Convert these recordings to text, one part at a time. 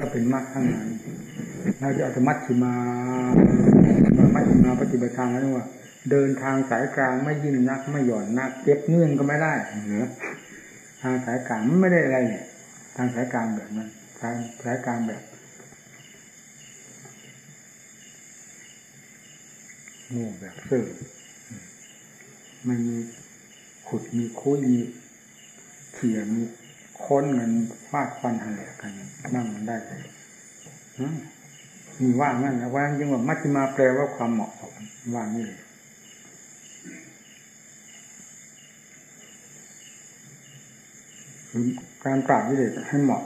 ก็เป็นมรรคทั้งนั้นเราจะเอาธรรมัชชิมามัชชิมาปฏิบัติทางนั้นว่า เดินทางสายกลางไม่ยิ่งนัก ไม่หย่อนนักเก็บเนื่องก็ไม่ได้เหนือทางสายกลางไม่ได้อะไรเนี่ย ทางสายกลางแบบนั้นทางสายกลางแบบโง่แบบเสื่อมันมีขุดมีคุยมีเขี่ยมี ค้นเงินฟาดฟันอะไรกันนั่งมันได้เลยมีว่างั้นนะว่ายังว่ามัชฌิมาแปลว่าความเหมาะสมว่านี่การปราบกิเลสให้เหมาะ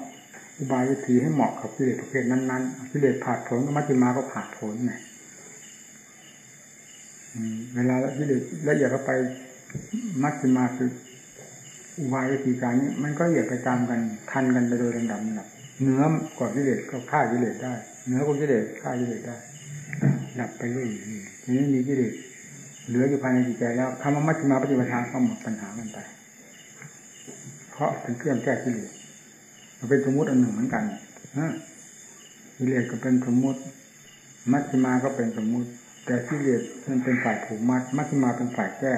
อุบายวิธีให้เหมาะกับกิเลสประเภทนั้นๆกิเลสผ่าผลก็มัชฌิมาก็ผ่าผลไงเวลากิเลสละเอียดเข้าไปมัชฌิมาคือ อุบายวิธีการนี้มันก็เหยียดไปตามกันทันกันไปโดยลำดับนับเนื้อกว่ากิเลสก็ฆ่ากิเลสได้เนื้อกว่ากิเลสฆ่ากิเลสได้ดับไปเรื่อยทีนี้มีกิเลสเหลืออยู่ภายในจิตใจแล้วคำว่ามัชฌิมาปฏิปทาก็หมดปัญหากันไป เพราะเป็นเครื่องแก้กิเลสมันเป็นสมมติอันหนึ่งเหมือนกันกิเลสก็เป็นสมมติ มัชฌิมาก็เป็นสมมติ แต่กิเลสมันเป็นฝ่ายผูกมัดมัชฌิมาเป็นฝ่ายแก้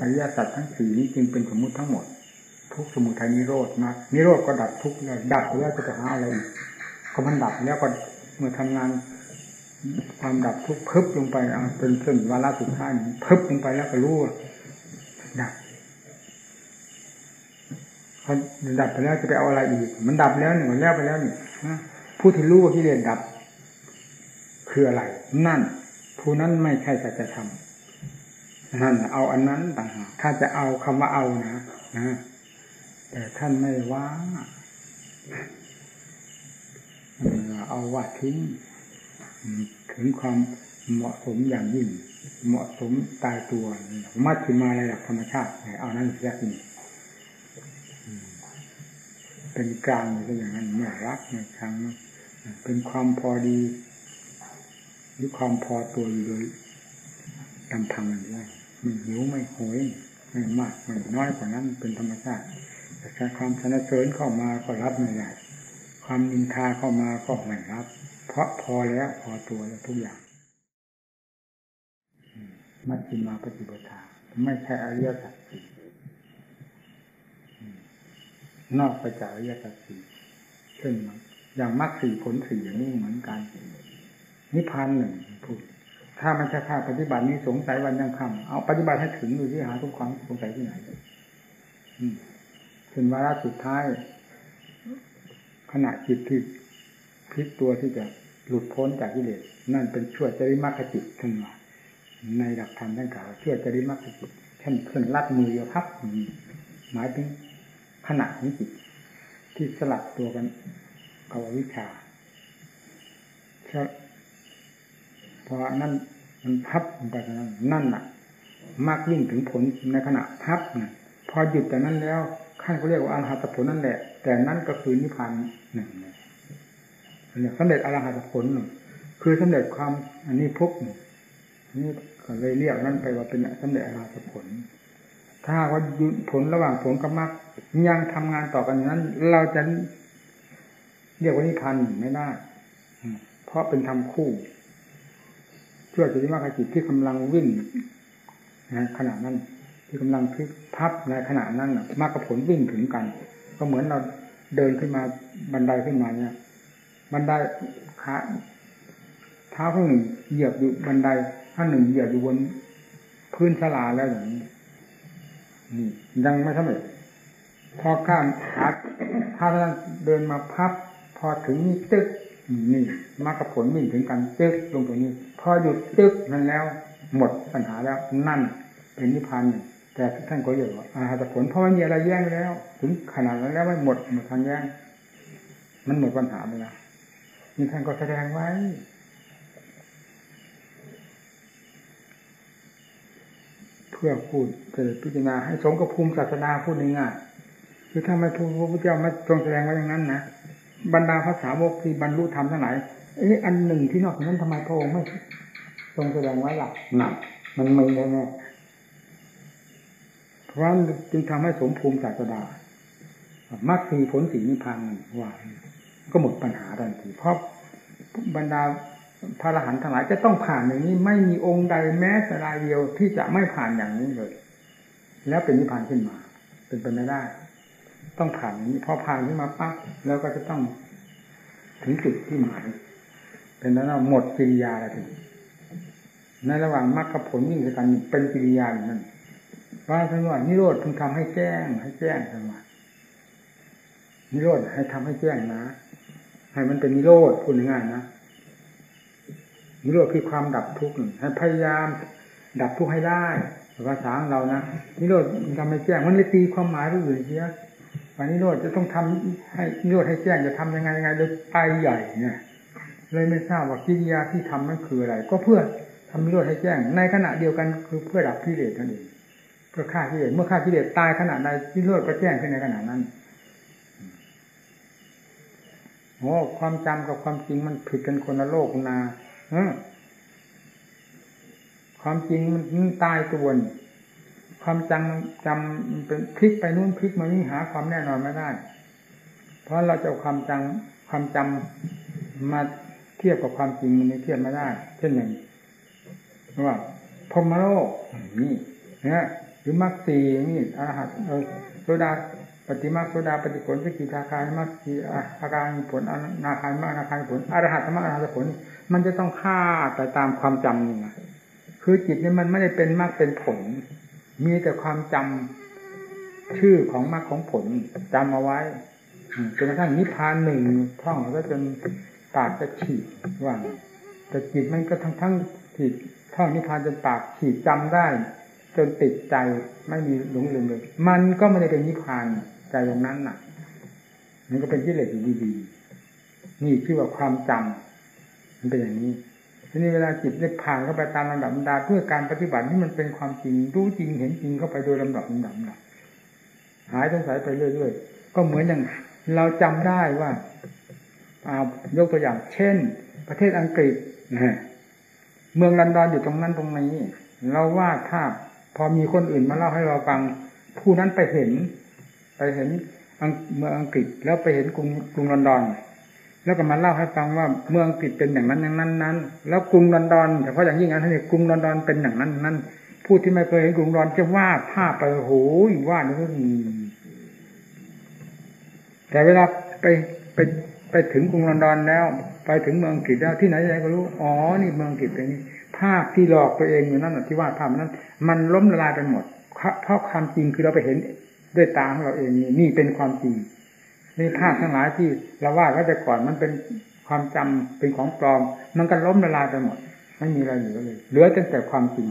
อริยสัจทั้งสี่นี้จึงเป็นสมมุติทั้งหมด ทุกสมุทัยนิโรธนะนิโรธก็ดับทุกเลยดับแล้วจะไปหาอะไรอีกก็มันดับแล้วก็เมื่อทำงานความดับทุกเพิบลงไปเป็นเส้นวาระสุดท้ายเพิบลงไปแล้วก็รู้ดับพอดับไปแล้วจะไปเอาอะไรอีก มันดับแล้วหนึ่งมันแล้วไปแล้วนี่ผู้ที่รู้ว่ากิเลสดับ คืออะไร นั่น ผู้นั้นไม่ใช่สัจธรรม นั่นเอาอันนั้นต่างหากถ้าจะเอาคำว่าเอานะนะแต่ท่านไม่ว่าเอาว่าทิ้งถึงความเหมาะสมอย่างยิ่ง เหมาะสมตายตัวมัดถึงมาระดับธรรมชาติเอานั้นเสียจริงเป็นกลางเลยอย่างนั้นไม่รักไม่ชังเป็นความพอดี หรือความพอตัวอยู่โดยลำพังอย่างนี้ ไม่หิวไม่โหยไม่มากไม่น้อยกว่านั้นเป็นธรรมชาติแต่ความสนับสนุนเข้ามาก็รับไม่ได้ความนินทาเข้ามาก็ไม่รับ เพราะพอแล้วพอตัวแล้วทุกอย่างมัชฌิมาปฏิปทาไม่ใช่อริยสัจสี่นอกไปจากอริยสัจสี่เช่นอย่างมรรคสี่ผลสี่อย่างนี้เหมือนกันนิพพานหนึ่งพูด ถ้ามันจะฆ่าปฏิบัตินี้สงสัยวันยังคำเอาปฏิบัติให้ถึงดูที่หาทุกครั้งสงสัยที่ไหนถึงวาระสุดท้าย ขณะจิตที่พลิกตัวที่จะหลุดพ้นจากกิเลสนั่นเป็นช่วยจริมัคจิตขึ้นมาในหลักธรรมท่านกล่าวช่วยจริมัคจิตเช่นเช่นลัดมือโยพับหมายถึงขณะนี้จิตที่สลัดตัวกันกับวิชา พอนั่นมันพับลงไปนั้นนั่นแหละมากยิ่งถึงผลในขณะพับนะพอหยุดจากนั้นแล้วขั้นเขาเรียกว่าอรหัตผลนั่นแหละ แต่นั่นก็คือนิพพานหนึ่งเนี่ยสำเร็จอรหัตผลหนึ่งคือสำเร็จความอันนี้พุกนี่ก็เลยเรียกนั่นไปว่าเป็นสำเร็จอรหัตผล ถ้าว่าผลระหว่างผลกับมรรคยังทำงานต่อกันอย่างนั้น เราจะเรียกว่านิพพานไม่ได้เพราะเป็นธรรมคู่ ช่วยจิตมากจิตที่กำลังวิ่งนะขณะนั้น ที่กำลังพลิกพับในขณะนั้นมากกับผลวิ่งถึงกัน ก็เหมือนเราเดินขึ้นมาบันไดขึ้นมาเนี่ย บันไดขาเท้าข้างหนึ่งเหยียบอยู่บันไดข้างหนึ่งเหยียบอยู่บนพื้นสลาแล้วอย่างนี้นี่ยังไม่สำเร็จพอข้ามขาถ้าท่านเดินมาพับ พอถึงนี่ตึก นี่มรรคผลมิ่งถึงกันตึกลงตรงนี้ พอหยุดตึกนั้นแล้ว หมดปัญหาแล้วนั่นเป็นนิพพานแต่ท่านก็เรียกว่าอาหารผลเพราะมันมีอะไรแย่งแล้ว ถึงขนาดนั้นแล้วไม่หมดหมดทางแย่งมันหมดปัญหาไปแล้วนี่ท่านก็แสดงไว้เพื่อพูดเกิดพิจารณาให้สมกับภูมิศาสนาพูดง่ายๆคือถ้าไม่พูดพระพุทธเจ้าไม่ทรงแสดงไว้อย่างนั้นนะ บรรดาภาษาวกที่บรรลุธรรมทั้งหลายเอ้อันหนึ่งที่นอกจากนั้นทำไมพระองค์ไม่ทรงแสดงไว้หลักหนักมันไม่แน่เพราะนั้นจึงทำให้สมภูมิศาสดามรรคสีผลสีนิพพานว่าก็หมดปัญหาทันทีเพราะบรรดาพระอรหันต์ทั้งหลายจะต้องผ่านอย่างนี้ ไม่มีองค์ใดแม้แต่รายเดียวที่จะไม่ผ่านอย่างนี้เลย แล้วเป็นนิพพานขึ้นมา เป็นไปไม่ได้ ต้องผ่านนี้พอผ่านขึ้นมาปั๊บแล้วก็จะต้องถึงจุดที่หมาย เป็นนั้นหมดกิริยาแล้วทีในระหว่างมรรคผลยิ่งกันเป็นกิริยาอย่างนั้นว่าท่านว่านิโรธพึงทำให้แจ้ง ให้แจ้งทั้งว่านิโรธให้ทำให้แจ้งนะ ให้มันเป็นนิโรธพูดง่ายๆนะนิโรธคือความดับทุกข์ให้พยายาม ดับทุกข์ให้ได้ภาษาของเรานะนิโรธทำให้แจ้งมันเลยตีความหมายไปอื่นเสีย วันนิโรธจะต้องทำให้นิโรธให้แจ้งจะทำยังไงยังไงโดยไปใหญ่เนี่ยเลยไม่ทราบว่ากิริยาที่ทำนั้นคืออะไร ก็เพื่อทำนิโรธให้แจ้ง ในขณะเดียวกันคือเพื่อดับกิเลสนั่นเองเพื่อฆ่ากิเลสเมื่อฆ่ากิเลสตายขณะใดนิโรธก็แจ้งขึ้นในขณะนั้นโอ้ความจำกับความจริงมันผิดกันคนละโลกนาเออความจริงมันตายตัวนี่ ความจำจำเป็นพลิกไปนู่นพลิกมานี่หาความแน่นอนไม่ได้ เพราะเราจะเอาความจำความจำมาเทียบกับความจริงมันไม่เทียบไม่ได้ เช่นหนึ่งว่าพรมโลกนี่นะหรือมรรคสีนี่อาหัตโซดาปฏิมาโซดาปฏิผลสกิทาคารมรรคีอาการผลอนาคารมรรคนาคารผลอรหัตมรรคอรหัตผล มันจะต้องฆ่าไปตามความจำนี่นะคือจิตนี่มันไม่ได้เป็นมรรคเป็นผล มีแต่ความจำชื่อของมรรคของผลจำเอาไว้จนกระทั่งนิพพานหนึ่งท่องแล้วก็จนปากจะฉีดว่าแต่จิตมันก็ทั้งทั้งจิตท่องนิพพานจนปากฉีดจำได้ จนติดใจไม่มีหลงลืมเลย มันก็ไม่ได้เป็นนิพพานใจตรงนั้นน่ะ มันก็เป็นกิเลสอยู่ดีๆนี่คือว่าความจำมันเป็นอย่างนี้ ทีนี้เวลาจิตได้ผ่านเข้าไปตามลำดับลำดาเพื่อการปฏิบัติที่มันเป็นความจริงรู้จริงเห็นจริงเข้าไปโดยลำดับลำดับลหายสงสัยไปเรื่อยๆก็เหมือนอย่างเราจำได้ว่าเอายกตัวอย่าง เช่น ประเทศอังกฤษเมืองลันดอนอยู่ตรงนั้นตรงนี้ เราวาถ้าพพอมีคนอื่นมาเล่าให้เราฟัง ผู้นั้นไปเห็น ไปเห็นเมืองอังกฤษแล้วไปเห็นกรุงกรุงลอนดอน แล้วก็มาเล่าให้ฟังว่าเมืองอังกฤษเป็นอย่างนั้นอย่างนั้นนั้นแล้วกรุงลอนดอนแต่พาะอย่างยิ่งอันนี้กรุงลอนดอนเป็นอย่างนั้นนั้นผู้ที่ไม่เคยเห็นกรุงลอนจะวาดภาพไปโอ้ยวาดนี่ก็แต่เวลาไปไปไปถึงกรุงลอนดอนแล้ว ไปถึงเมืองอังกฤษแล้วที่ไหนไหนก็รู้อ๋อนี่เมืองอังกฤษเป็นนี้ภาพที่หลอกตัวเองอยู่นั่นที่วาดภาพนั้น มันล้มละลายไปหมดเพราะความจริงคือเราไปเห็นด้วยตาของเราเองนี่เป็นความจริง นี่ภาพทั้งหลายที่เราวาดไว้แต่ก่อนมันเป็นความจำเป็นของปลอม มันก็ล้มละลายไปหมด ไม่มีอะไรเหลือเลย เหลือตั้งแต่ความจริง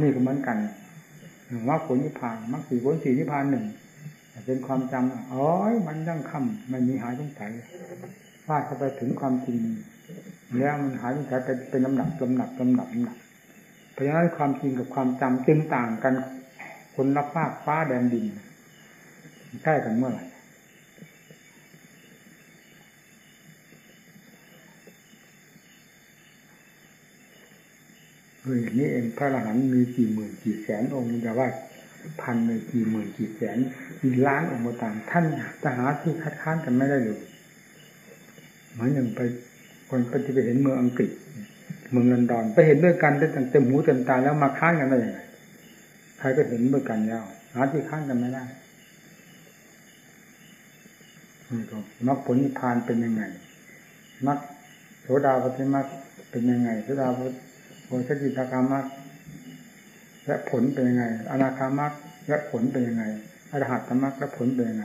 นี่ก็เหมือนกันว่าผลนิพพานมรรคสีผลสีนิพพานหนึ่งเป็นความจำอ๋อมันยั่งคำมันมีหายสงสัยฟาดเข้าไปถึงความจริง แล้วมันหายสงสัยเป็นเป็นลำดับลำดับลำดับลำดับเพราะฉะนั้นความจริงกับความจำจึงต่างกัน คนละภาคฟ้าแดนดินใกล้กันเมื่อไหร่ เอออย่างนี้เองพระอรหันต์มีกี่หมื่นกี่แสนองค์แต่ว่าพันเลยกี่หมื่นกี่แสนกี่ล้านองค์ต่างท่านจะหาที่คัดค้านกันไม่ได้เลยเหมือนอย่างไปคนปฏิไปเห็นเมืองอังกฤษ เมืองลอนดอน ไปเห็นด้วยกันได้ตั้งเต็มหูเต็มตาแล้วมาค้านกันได้ยังไงใครก็เห็นด้วยกันแล้วหาที่ค้านกันไม่ได้นี่ก็มรรคผลนิพพานเป็นยังไงมรรคโสดาปฏิมรรคเป็นยังไงโสดาป โอสกิตากามักและผลเป็นยังไง อนาคามักและผลเป็นยังไง อรหัตธรรมักและผลเป็นยังไง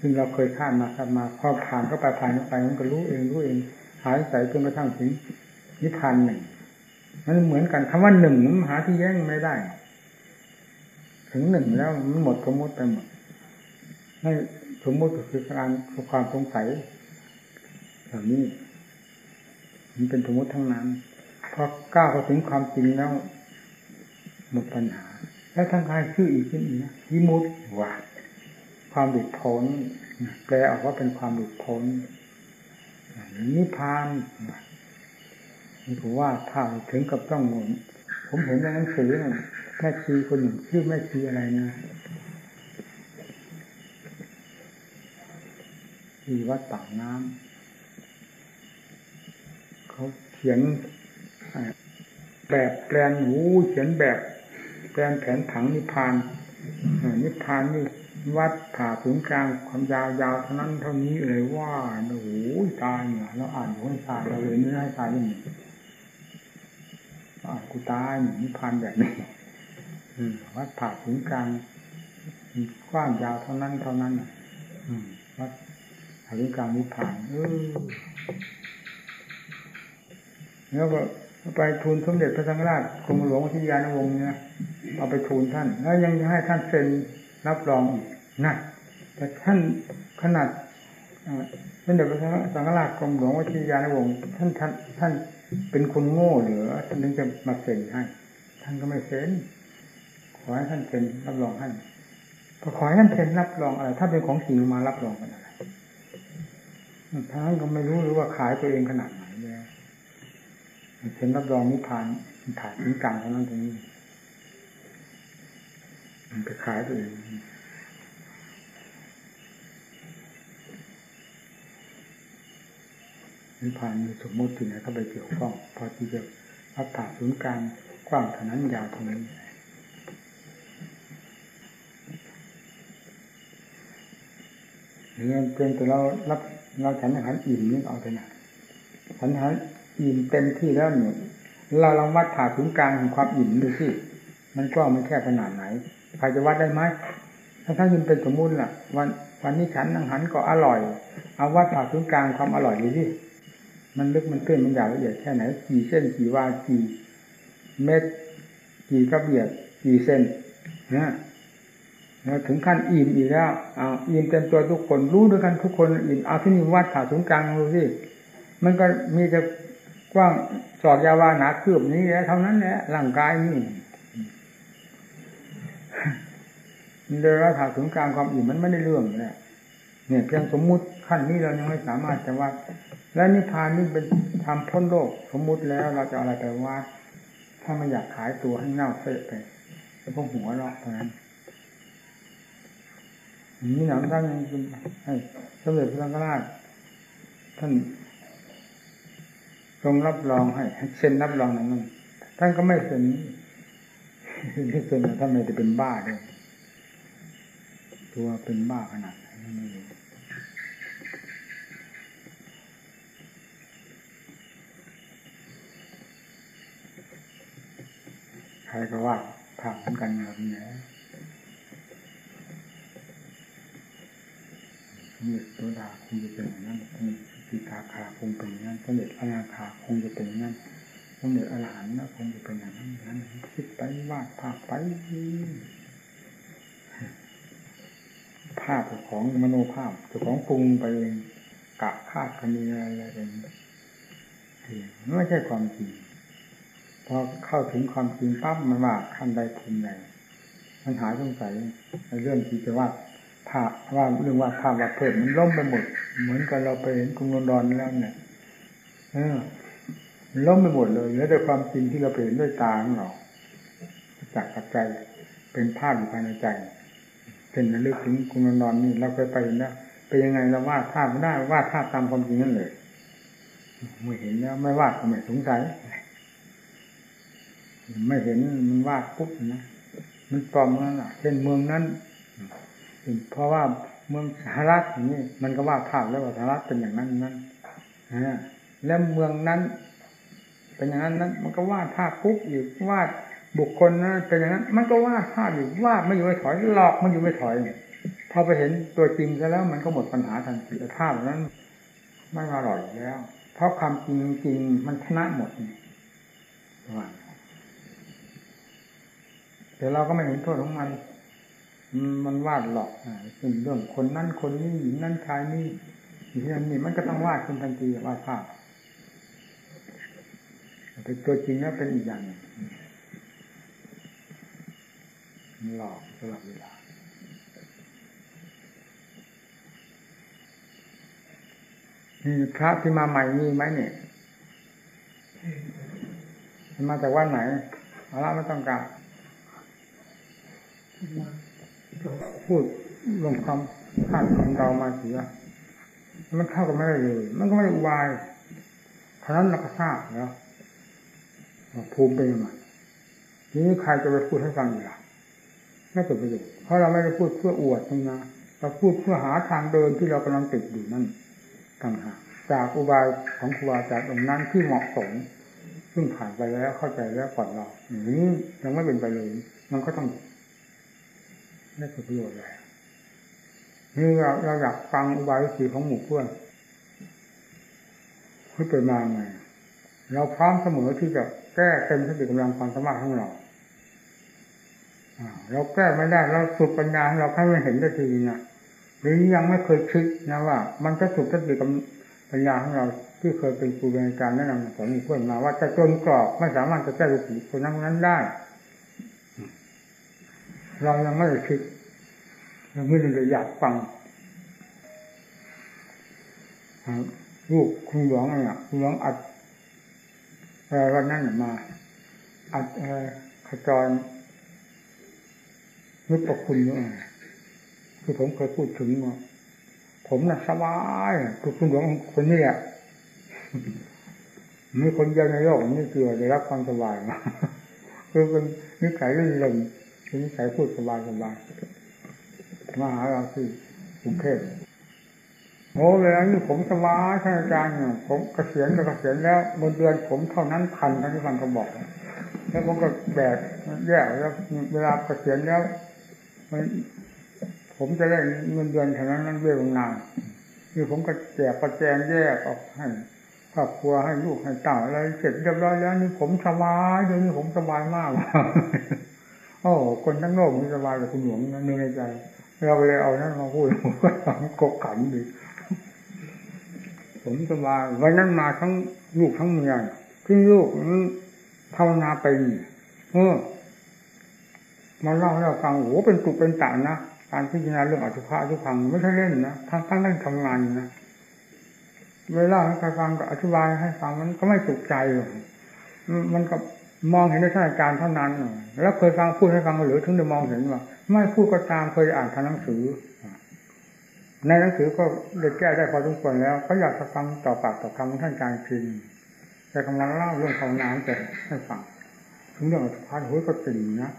ซึ่งเราเคยคาดมาคาดมาพอผ่านเข้าไปผ่านเข้าไปมันก็รู้เองรู้เอง หายใสจนกระทั่งถึงนิพพานหนึ่งมันเหมือนกันคำว่าหนึ่งมันหาที่แย่งไม่ได้ ถึงหนึ่งแล้วมันหมดสมมติไปหมดให้สมมติคือการความสงสัยแบบนี้มันเป็นสมมติทั้งนั้น อก้าวไปถึงความจริงแล้วหมดปัญหา แล้วทางกายชื่ออีกชื่ออีกนะวิมุตว่าความหลุดพ้นแปลออกว่าเป็นความหลุดพ้นนิพพานนี่ผมว่าถ้าถึงกับต้องหมุนผมเห็นในหนังสือแม่ชีคนหนึ่งชื่อแม่ชีอะไรนะที่วัดปากน้ำเขาเขียน แบบแปลนหูเขียนแบบแปลนแผนผังนิพพานนิพพานนี่วัดผ่าศูนย์กลางความยาวยาวเท่านั้นเท่านี้เลยว่าโอ้โหตายเนี่ยเราอ่านอยู่ให้ตายเราเลยไม่ให้ตายยังไงอ่านกูตายนิพพานแบบนี้วัดผ่าศูนย์กลางกว้างยาวเท่านั้นเท่านั้นวัดผ่าศูนย์กลางนิพพานเออแล้วก็ ไปทูลสมเด็จพระสังฆราชกรมหลวงวิทยานวงศ์เนี่ยเอาไปทูลท่าน แล้วยังให้ท่านเซ็นรับรองอีกนะแต่ท่านขนาดสมเด็จพระสังฆราชกรมหลวงวิทยานวงศ์ท่านท่านท่านเป็นคนโง่หรือท่านถึงจะมาเซ็นให้ท่านก็ไม่เซ็นขอให้ท่านเซ็นรับรองให้พอขอให้ท่านเซ็นรับรองอะไรถ้าเป็นของจริงมารับรองกันอะไรท่านก็ไม่รู้หรือว่าขายตัวเองขนาด ไหนเนี่ยเซ็นรับรองนิพพานถ่ายถึงกลางเท่านั้นตรงนี้มันไปขายตัวเองนิพพานมีสมมติที่ไหนเข้าไปเกี่ยวข้อง พอที่จะรับผ่าศูนย์กลางกว้างเท่านั้นยาวเท่านั้นเรื่องเป็นแต่เรารับเราฉันอาหารอิ่มนี่เอาไปไหนฉันอาหาร อิ่มเต็มที่แล้วเนี่ยเราลองวัดผ่าศูนย์กลางของความอิ่มดูสิมันกว้างมันแค่ขนาดไหนใครจะวัดได้ไหมถ้าท่านยินเป็นสมมุติล่ะ วันวันนี้ฉันอาหารก็อร่อย เอาวัดผ่าศูนย์กลางความอร่อยดูสิมันลึกมันตื้นมันยาวละเอียดแค่ไหน กี่เส้นกี่วากี่เม็ดกี่กระเบียดกี่เส้นนะถึงขั้นอิ่มอีกแล้วเอาอิ่มเต็มตัวทุกคนรู้ด้วยกันทุกคนอิ่มเอาที่นี่วัดผ่าศูนย์กลางดูสิมันก็มีแต่ กว้างสอดยาวาหนาคืบนี้แล้วเท่านั้นแหละร่างกายนี่เดินผ่าศูนย์กลางความอิ่มมันไม่ได้เรื่องเลยเนี่ยเพียงสมมุติขั้นนี้เรายังไม่สามารถจะวัด และนิพพานนี่เป็นทำพ้นโลกสมมุติแล้วเราจะอะไรไปวัดถ้าไม่อยากขายตัวให้เน่าเฟะไปแล้วพวกหัวเราะเท่านั้นนี่หนังท่านให้สมเด็จพระสังฆราชท่าน ทรงรับรองให้เซ็นรับรองนั้นท่านก็ไม่เซ็นที่เซ็นท่านไม่ได้เป็นบ้าเลยตัวเป็นบ้าขนาดไหนไม่รู้ใครก็ว่าผ่านกันแบบนี้สมเด็จโสดาคงจะเป็นอย่างนั้น สีกาคาคงเป็นงนั้นสมเด็จพระนาคาคงจะเป็นงนั้นสมเด็จอรหันต์นะคงจะเป็นอย่างนั้นนั้นคิดไปวาดภาพไปภาพของมโนภาพเจ้าของปรุงไปเองกะคาดกันอะไรเองไม่ใช่ความจริงพอเข้าถึงความจริงปั๊บมันว่าขั้นใดภูมิใดมันหายสงสัยในเรื่องที่จะว่าภาพว่าเรื่องว่าภาพว่าเพิ่มมันล่มไปหมด เหมือนกับเราไปเห็นกรุงลอนดอนแล้วเนี่ยเออล้มไปหมดเลยเหลือแต่ความจริงที่เราเห็นด้วยตาของเราจากกับใจเป็นภาพอยู่ภายในใจเป็นระลึกถึงกรุงลอนดอนนี่เราเคยไปเห็นแล้วไปยังไงเราวาดภาพไม่ได้วาดภาพตามความจริงนั่นเลยไม่เห็นแล้วไม่วาดก็ไม่สงสัยไม่เห็นมันวาดปุ๊บนะมันปลอมนั่นแหละเช่นเมืองนั้นเพราะว่า เมืองสหรัฐอย่างนี้มันก็วาดภาพแล้วว่าสหรัฐเป็นอย่างนั้นนั้นแล้วเมืองนั้น เป็นอย่างนั้นนั้น มันก็วาดภาพปุ๊บอีกวาดบุคคลนั้นเป็นอย่างนั้น มันก็วาดภาพอยู่วาดไม่อยู่ไม่ถอยหลอกมันอยู่ไม่ถอยพอไปเห็นตัวจริงซะแล้วมันก็หมดปัญหาทันทีภาพนั้นไม่อร่อยแล้ว เพราะความจริงจริงมันชนะหมดว่าแต่เราก็ไม่เห็นโทษของมัน มันวาดหลอกเป็นเรื่องคนนั้นคนนี้หญิงนั้นชายนี่ที่นั่นนี่มันก็ต้องวาดขึ้นทันทีวาดภาพแต่ตัวจริงแล้วเป็นอีกอย่างหลอกตลอดเวลานี่พระที่มาใหม่มีไหมเนี่ยมาจากวัดไหนเอาละไม่ต้องการ พูดลงความคาดของเรามาเสีย มันเข้ากันไม่ได้เลย มันก็ไม่ได้อุบายเท่านั้นเราก็ทราบแล้วภูมิเป็นยังไงทีนี้ใครจะไปพูดให้ฟังอีกล่ะไม่เกิดประโยชน์เพราะเราไม่ได้พูดเพื่ออวดนี่นะเราพูดเพื่อหาทางเดินที่เรากำลังติดอยู่นั่นต่างหากจากอุบายของครูอาจารย์องค์นั้นที่เหมาะสมซึ่งผ่านไปแล้วเข้าใจแล้วก่อนเราอย่างนี้ยังไม่เป็นไปเลย มันก็ต้อง ได้ผลประโยชน์เลยนี่เราเราอยากฟังอุบายวิธีของหมู่เพื่อนที่เปิดมาไงเราพร้อมเสมอที่จะแก้เต็มสติกำลังความสามารถของเราเราแก้ไม่ได้เราสุดปัญญาเราให้ไม่เห็นได้ทีนะหรือยังไม่เคยคิดนะว่า มันจะสุดสติกำปัญญาของเราที่เคยเป็นครูเป็นอาจารย์แนะนำสอนเพื่อนมาว่าจะจนกรอบไม่สามารถจะแก้ลูกผีคนนั้นนั้นได้ เรายังไม่ได้คิดเราไม่ได้อยากฟังลูกคุณหลวงอะคุณหลวงอัดวันนั้นมาอัดขจรนึกประคุณด้วยคือผมเคยพูดถึงว่าผมน่ะสบายคือคุณหลวงคนนี้อะมีคนเดียวในโลกนี่คือได้รับความสบายมาคือเป็นนิสัยรื่นรม เป็นนิสัยพูดสบายสบายมาหาเราที่กรุงเทพโอ้เวลานี้ผมสบายท่านอาจารย์เนี่ยผมเกษียณก็เกษียณแล้วบนเดือนผมเท่านั้นพันท่านที่ฟังเขาบอกแล้วผมก็แบกแย่แล้วเวลาเกษียณแล้วมันผมจะได้เงินเดือนเท่านั้นนั้นเรื่องนานคือผมก็แจกประแจงแยกออกให้ครอบครัวให้ลูกให้เต่าอะไรเสร็จเรียบร้อยแล้วนี่ผมสบายเดี๋ยวนี้ผมสบายมาก โอ้คนทั้งโลกมันสบายกับคุณหลวงนั่นในใจ เราเลยเอานั้นมาพูดผมก็ทำกบขันดีผมสบายวันนั้นมาทั้งลูกทั้งเมียที่ลูกนั้นภาวนาไปเออมาเล่าให้เราฟังโอ้เป็นตุเป็นตานะการพิจารณาเรื่องอสุภะอสุพังไม่ใช่เล่นนะทั้งทั้งนั่งทำงานนะเวลาให้ใครฟังก็อธิบายให้ฟังมันก็ไม่สุขใจ มันก็ มองเห็นในสถานกาจารณ์เท่านั้น แล้วเคยฟังพูดให้ฟังหรือถึงได้มองเห็นว่า ไม่พูดก็ตามเคยอ่านทางหนังสือ ในหนังสือก็เด็กแก้ได้พอสมควรแล้วเขาอยากจะฟังต่อปากต่อคำของท่านกาจารย์พิมพ์แต่กำลังเล่าเรื่องภาวนาแต่ให้ฟังถึงเรื่องสุภะโอ้ยก็ติ่งนะ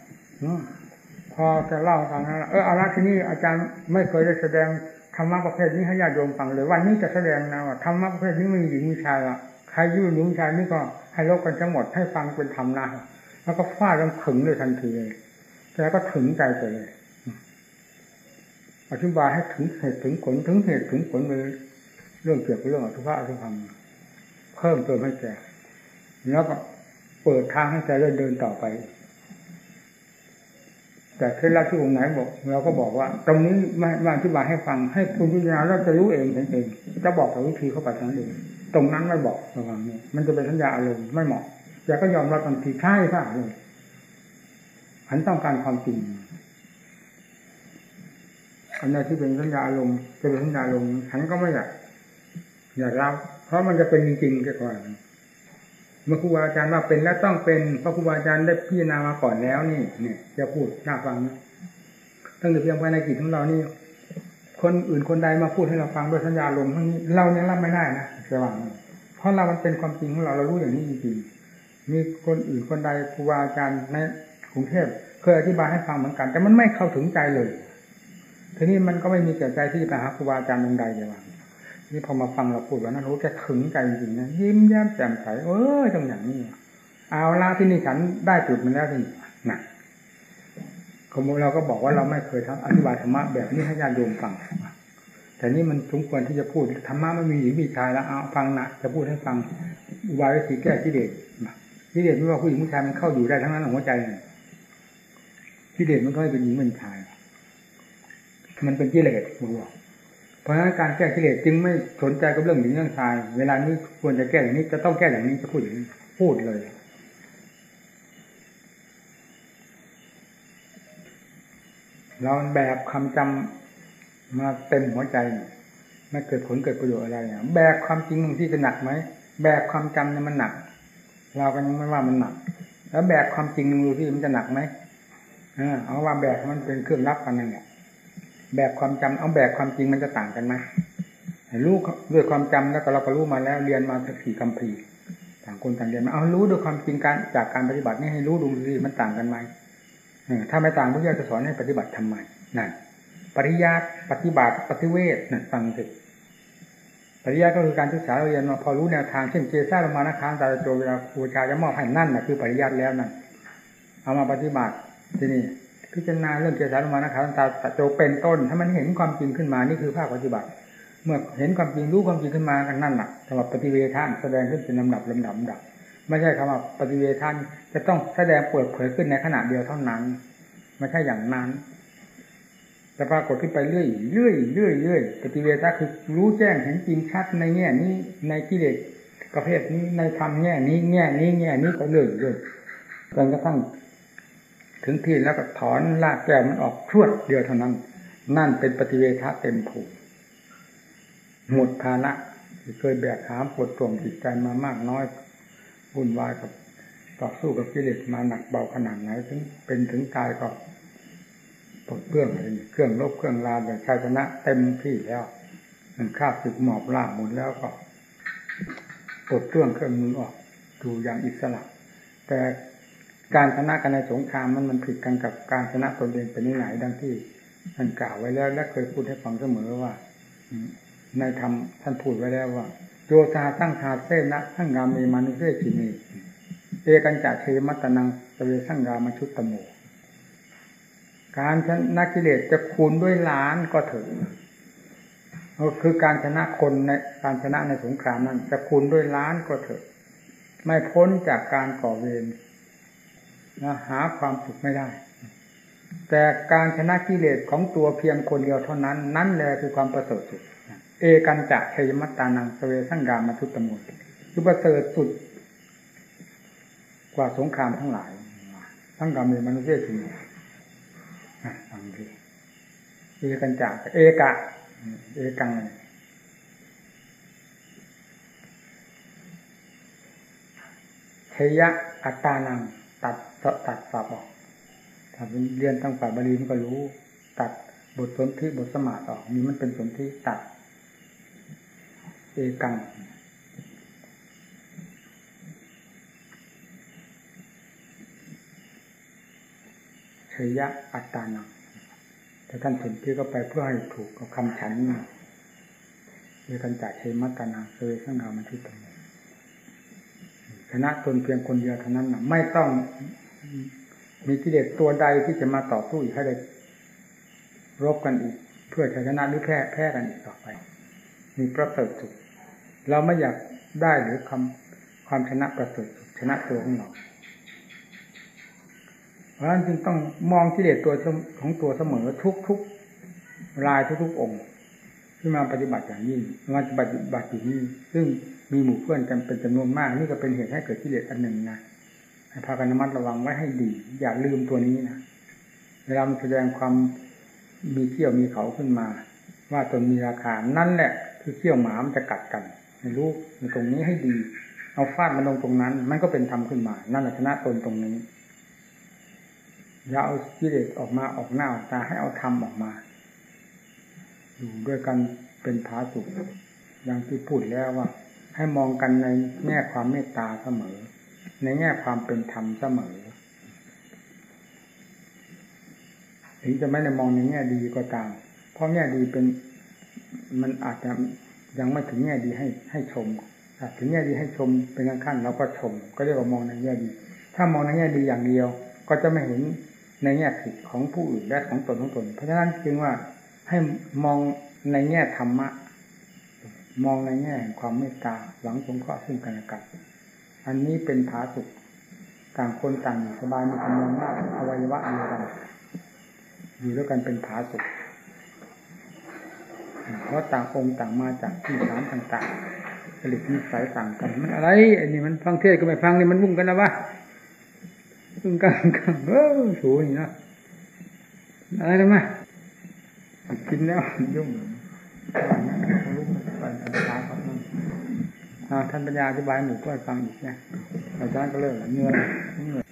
พอจะเล่าฟังนะเออเอาละที่นี่อาจารย์ไม่เคยได้แสดงธรรมะประเภทนี้ให้ญาติโยมฟังเลย วันนี้จะแสดงนะว่าธรรมะประเภทนี้ไม่มีหญิงมีชายอะใครยุ่งหญิงชายนี่ก็ ให้ลบกันทั้งหมดให้ฟังเป็นธรรมนะแล้วก็ฟาดกันถึงเลยทันทีเลยแล้วก็ถึงใจไปเลยอธิบายให้ถึงเหตุถึงผลถึงเหตุถึงผลเลยเรื่องเกี่ยวกับเรื่องอสุภะอสุธรรมเพิ่มเติมให้แกแล้วก็เปิดทางให้แกเดินเดินต่อไป แต่เคล็ดลับที่องค์ไหนบอก เราก็บอกว่า ตรงนี้ไม่อธิบายให้ฟังให้คุณพิจารณาเราจะรู้เองเห็นเองจะบอกแต่วิธีเข้าไปทั้งเอง ตรงนั้นไม่บอกระวังนี่มันจะเป็นสัญญาอารมณ์ไม่เหมาะแต่ก็ยอมรับทันทีใช่ค่ะเลยฉันต้องการความจริงอันนี้ที่เป็นสัญญาอารมณ์จะเป็นสัญญาอารมณ์ฉันก็ไม่อยากอยากรับ เพราะมันจะเป็นจริงๆแค่ก่อนมื่อครูบาอาจารย์ว่าเป็นแล้วต้องเป็นเพราะครูบาอาจารย์ได้พิจารณามาก่อนแล้วนี่เนี่ยจะพูดน่าฟังนะตั้งแต่เพียงภายในจิตของเรานี่ คนอื่นคนใดมาพูดให้เราฟังด้วยสัญญาลมทั้งนี้ เรายังรับไม่ได้นะเสียวังเพราะเรามันเป็นความจริงของเราเรารู้อย่างนี้จริงๆมีคนอื่นคนใดครูบาอาจารย์ในกรุงเทพเคยอธิบายให้ฟังเหมือนกัน แต่มันไม่เข้าถึงใจเลย ทีนี้มันก็ไม่มีแก่ใจที่จะไปหาครูบาอาจารย์องใดเลยว่านี่พอมาฟังเราพูดว่านั้นรู้แกถึงใจจริงๆนะยิ้มแย้มแจ่มใสเออตรงอย่างนี้เอาละที่นี่ฉันได้จุดมันแล้วที่นะเราก็บอกว่าเราไม่เคยทำอธิบายธรรมะแบบนี้ให้ญาติโยมฟัง แต่นี่มันสมควรที่จะพูดธรรมะไม่มีหญิงมีชายแล้วเอาฟังนะจะพูดให้ฟังอุบายวิธีแก้กิเลสกิเลสไม่ว่าผู้หญิงผู้ชายมันเข้าอยู่ได้ทั้งนั้นของหัวใจกิเลสมันก็ไม่เป็นหญิงเป็นชาย มันเป็นกิเลสบอกเพราะฉะนั้นการแก้กิเลสจึงไม่สนใจกับเรื่องหญิงเรื่องชาย เวลานี้ควรจะแก้อย่างนี้จะต้องแก้อย่างนี้จะพูดอย่างนี้พูดเลย เราแบบคำจำมาเต็มหัวใจไม่เกิดผลเกิดประโยชน์อะไรเนี่ยแบกความจริงที่จะหนักไหมแบกความจำเนี่ยมันหนัก เราก็ยังไม่ว่ามันหนัก แล้วแบกความจริงดูที่มันจะหนักไหมเออเอาว่าแบกมันเป็นเครื่องรับกันนั่นแหละแบบความจำเอาแบบความจริงมันจะต่างกันไหมรู้ด้วยความจำแล้วก็เราก็รู้มาแล้ว เรียนมาสักสี่คำพีต่างคนต่างเรียนมาเอารู้ด้วยความจริงการจากการปฏิบัตินี่ให้รู้ดูสิมันต่างกันไหม ถ้าไม่ต่างพระเจ้าจะสอนให้ปฏิบัติทำไมนั่นปริยัติปฏิบัติปฏิเวทนั่นฟังสิปริยัติก็คือการศึกษาเรียนมาพอรู้แนวทางเช่นเจซ่าลมานะค้างตาโจเวลาครูอาจารย์จะมอบให้นั่นนะคือปริยัติแล้วนั่นเอามาปฏิบัติที่นี่พิจารณาเรื่องเจสาลมานะค้าตาโจเป็นต้น ถ้ามันเห็นความจริงขึ้นมานี่คือภาคปฏิบัติ เมื่อเห็นความจริงรู้ความจริงขึ้นมากันนั่นแหละสำหรับปฏิเวทานแสดงขึ้นเป็นลำดับลำดับลำดับ ไม่ใช่คำว่าปฏิเวทานจะต้องแสดงเปิดเผยขึ้นในขณะเดียวเท่านั้น ไม่ใช่อย่างนั้นจะปรากฏขึ้นไปเรื่อยเรื่อยเรื่อยเรื่อยปฏิเวทาคือรู้แจ้งเห็นจริงชัดในแง่นี้ในกิเลสประเภทนี้ในธรรมแง่นี้ แง่นี้แง่นี้ก็เรื่อยเรื่อยจนกระทั่งถึงที่แล้วก็ถอนลากแก้มันออกพรวดเดียวเท่านั้น นั่นเป็นปฏิเวทาเต็มภูมิหมดภาระที่เคยแบกหามปวดตวงจิตใจมามากน้อย วุ่นวายกับต่อสู้กับกิเลสมาหนักเบาขนาดไหนถึงเป็นถึงตายก็ปลดเปื้องอะไรเครื่องลบเครื่องลาแบบชัยชนะเต็มที่แล้วมันข้าศึกหมอบล่าหมดแล้วก็ปลดเปลื้องเครื่องมือออกดูอย่างอิสระ แต่การชนะกันในสงครามมันมันผิดกันกับการชนะตนเองเป็นไหนดังที่ท่านกล่าวไว้แล้ว และเคยพูดให้ฟังเสมอว่า ในธรรมท่านพูดไว้แล้วว่า โยธาตั้งทาเสนะทั้งงามเมมานุเสจินีเอกันจัเชมัตนังสเวสังกามชุตตโมการชนะกิเลสจะคูณด้วยล้านก็ถึงก็คือการชนะคนในการชนะในสงครามนั้น จะคูณด้วยล้านก็เถอะไม่พ้นจากการก่อเวรนะหาความสุขไม่ได้ แต่การชนะกิเลสของตัวเพียงคนเดียวเท่านั้น นั่นแหละคือความประเสริฐสุด เอกันจะชัยมัตตานังสเวสังกามาทุตตมุคือประเสริฐสุด กว่าสงครามทั้งหลายทั้งกามีมนุษย์ชินฟังดีเอกันจะเอกะ เอกังเทยะอัตตานังตัดตัดสับออกถ้าเรียนตั้งฝ่ายบาลีมันก็รู้ ตัดบทสนธิบทสมาธิออกมีมันเป็นสนธิตัด เอกังยยะอัตตานังแต่ท่านสนที่ก็ไปเพื่อให้ถูกกับคำฉันเรกันจัดเชมัตตานังเคยข้างามันที่ตรงนี้ชนะตนเพียงคนเดียวเท่านั้นนะไม่ต้องมีกิเลสตัวใดที่จะมาต่อสู้อีกให้ได้รบกันอีก เพื่อชนะหรือแพ้แพ้กันอีกต่อไป มีประเสริฐสุดเราไม่อยากได้หรือคำความชนะประเสริฐชนะตัวของเราเพราะฉะนั้นจึงต้องมองกิเลสตัวของตัวเสมอทุกทุกรายทุกทุกองค์ที่มาปฏิบัติอย่างยิ่งมาปฏิบัติอยู่นี่ซึ่งมีหมู่เพื่อนกันเป็นจำนวนมาก นี่ก็เป็นเหตุให้เกิดกิเลสอันหนึ่งนะให้พากันระมัดระวังไว้ให้ดี อย่าลืมตัวนี้นะเวลามันแสดงความมีเขี้ยวมีเขาขึ้นมา ว่าตนมีราคานั่นแหละ คือเขี้ยวหมามันจะกัดกันให้รู้ในตรงนี้ให้ดี เอาฟาดมันลงตรงนั้น มันก็เป็นธรรมขึ้นมา นั่นแหละชนะตนตรงนี้อย่าเอากิเลสออกมาออกหน้าออกตาให้เอาธรรมออกมาอยู่ด้วยกันเป็นผาสุกอย่างที่พูดแล้วว่า ให้มองกันในแง่ความเมตตาเสมอ ในแง่ความเป็นธรรมเสมอถึงจะไม่ได้มองในแง่ดีก็ตาม เพราะแง่ดีเป็น มันอาจจะยังไม่ถึงแง่ดีให้ให้ชมถึงแง่ดีให้ชมเป็นขั้นๆเราก็ชม ก็เรียกว่ามองในแง่ดี ถ้ามองในแง่ดีอย่างเดียว ก็จะไม่เห็นในแง่ผิดของผู้อื่นและของตนของตน เพราะฉะนั้นจึงว่าให้มองในแง่ธรรมะ มองในแง่ความเมตตาหวังสงเคราะห์ซึ่งกันและกันอันนี้เป็นผาสุขต่างคนต่างสบายมีกำลังมากอวัยวะเดียวกันอยู่ด้วยกันเป็นผาสุข เพราะต่างองค์ต่างมาจากที่ฐานต่างๆผลิตนิสัยต่างกันมันอะไรไอ้นี่มันฟังเทศก็ไม่ฟังนี่มันวุ่นกันแล้ววะตึงกลางกลางเออสูงนะอะไรนะมากินแล้วยุ่งท่านปัญญาอธิบายหมูก็ฟังอีกเนี่ยอาจารย์ก็เลิกเงื่อนเงื่อน